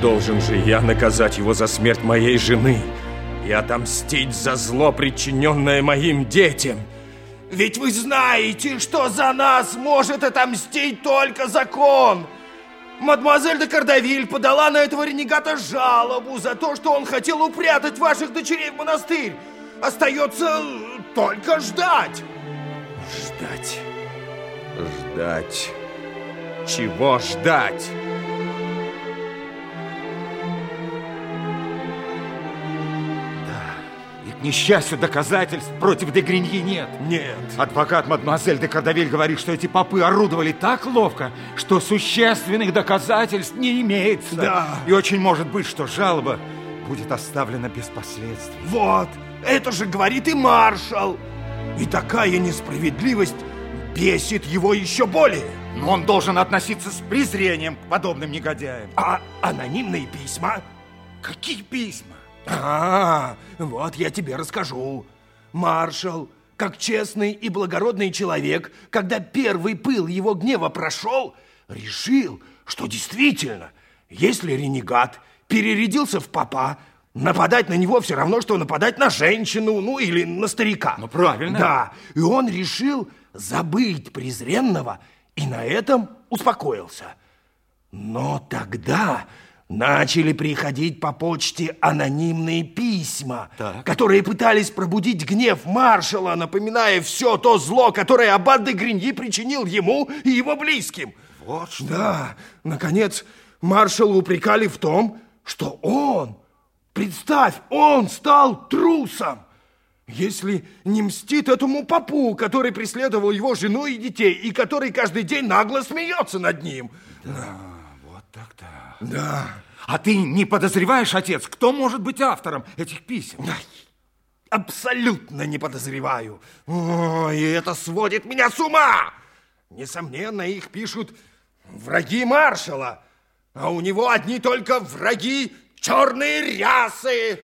должен же я наказать его за смерть моей жены и отомстить за зло, причиненное моим детям. Ведь вы знаете, что за нас может отомстить только закон. Мадемуазель де Кардавиль подала на этого ренегата жалобу за то, что он хотел упрятать ваших дочерей в монастырь. Остается только ждать. Ждать. Ждать. Чего ждать? К несчастью, доказательств против де Гриньи нет. Нет. Адвокат мадемуазель де Кардавиль говорит, что эти попы орудовали так ловко, что существенных доказательств не имеется. Да. И очень может быть, что жалоба будет оставлена без последствий. Вот, это же говорит и маршал. И такая несправедливость бесит его еще более. Но он должен относиться с презрением к подобным негодяям. А анонимные письма? Какие письма? А, вот я тебе расскажу. Маршал, как честный и благородный человек, когда первый пыл его гнева прошел, решил, что действительно, если ренегат перерядился в папа, нападать на него все равно, что нападать на женщину, ну или на старика. Ну, правильно. Да, и он решил забыть презренного и на этом успокоился. Но тогда начали приходить по почте анонимные письма, Так. которые пытались пробудить гнев маршала, напоминая все то зло, которое Аббат де Гриньи причинил ему и его близким. Вот что. Да, наконец, маршала упрекали в том, что он, представь, он стал трусом. Если не мстит этому попу, который преследовал его жену и детей, и который каждый день нагло смеется над ним. Вот так-то. Да. А ты не подозреваешь, отец, кто может быть автором этих писем? Абсолютно не подозреваю. Ой, это сводит меня с ума! Несомненно, их пишут враги маршала, а у него одни только враги черные рясы.